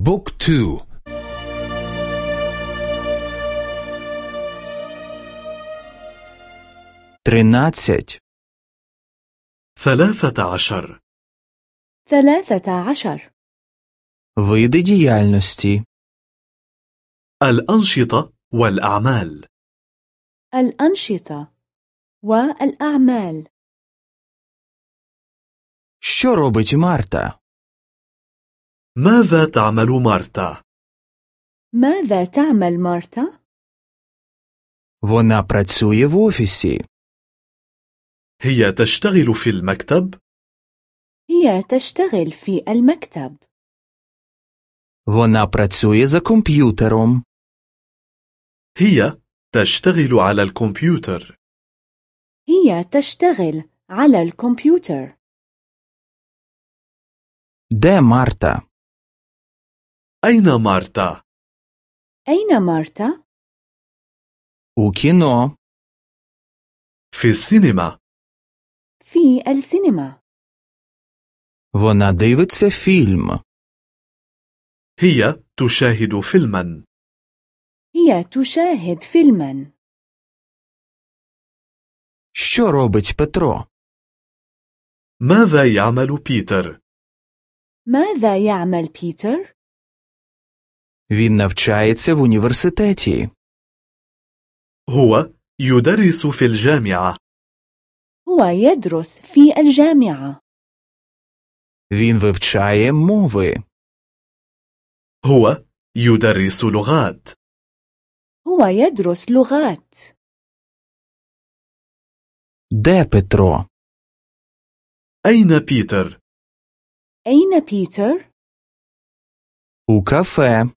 بوك تو тринадцять, ثلاثة عشر ثلاثة عشر види діяльності, الأنشطة والأعمال الأنشطة والأعمال що робить Марта? ماذا تعمل مارتا؟ ماذا تعمل مارتا؟ Вона працює в офісі. هي تشتغل في المكتب هي تشتغل في المكتب Вона працює за комп'ютером. هي تشتغل على الكمبيوتر هي تشتغل على الكمبيوتر Де Марта? أين مارتا؟ أين مارتا؟ У кіно. في السينما في السينما Вона дивиться фільм. هي تشاهد فيلما هي تشاهد فيلما Що робить Петро? ماذا يعمل بيتر؟ ماذا يعمل بيتر؟ Він навчається в університеті. هو يدرس في الجامعة هو يدرس في الجامعة Він вивчає мови. هو يدرس لغات هو يدرس لغات Де Петро? أين بيتر؟ أين بيتر؟ У кафе.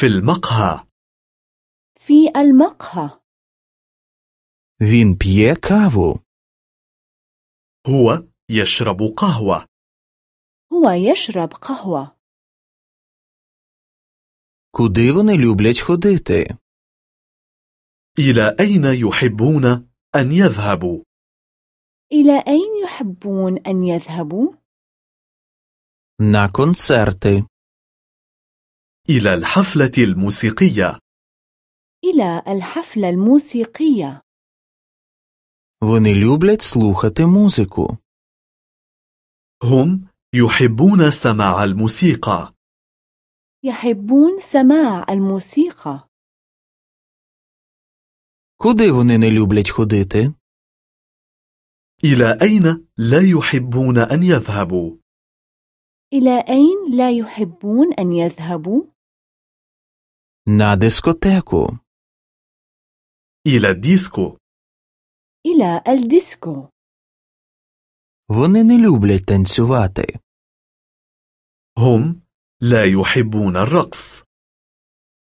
في المقهى في المقهى Він п'є каву. هو يشرب قهوة هو يشرب قهوة Куди вони люблять ходити? إلى أين يحبون أن يذهبوا؟ إلى أين يحبون أن يذهبوا؟ На концерти. إلى الحفلة الموسيقية إلى الحفلة الموسيقية Вони люблять слухати музику. هم يحبون سماع الموسيقى يحبون سماع الموسيقى Куди вони не люблять ходити? إلى أين لا يحبون أن يذهبوا؟ إلى أين لا يحبون أن يذهبوا؟ На дискотеку. إلى الديسكو إلى الديسكو Вони не люблять танцювати. هم لا يحبون الرقص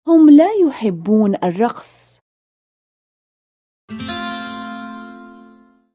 هم لا يحبون الرقص